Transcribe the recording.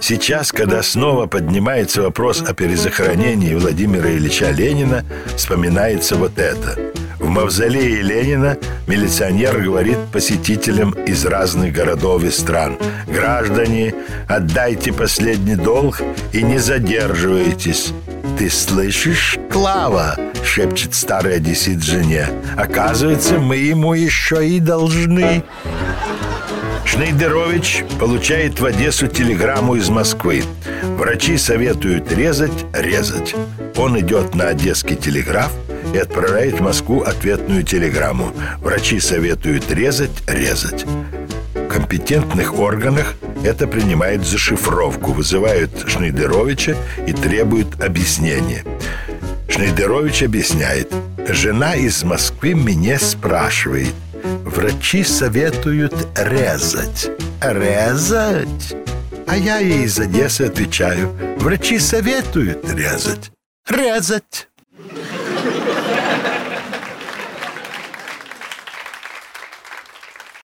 Сейчас, когда снова поднимается вопрос о перезахоронении Владимира Ильича Ленина, вспоминается вот это. В мавзолее Ленина милиционер говорит посетителям из разных городов и стран «Граждане, отдайте последний долг и не задерживайтесь». «Ты слышишь, Клава?» — шепчет старый одессит жене. «Оказывается, мы ему еще и должны». Шнейдерович получает в Одессу телеграмму из Москвы. Врачи советуют резать, резать. Он идет на одесский телеграф и отправляет в Москву ответную телеграмму. Врачи советуют резать, резать. В компетентных органах это принимает зашифровку, вызывают Шнейдеровича и требуют объяснения. Шнейдерович объясняет. Жена из Москвы меня спрашивает – Врачи советуют резать. Резать? А я ей из Одессы отвечаю. Врачи советуют резать. Резать.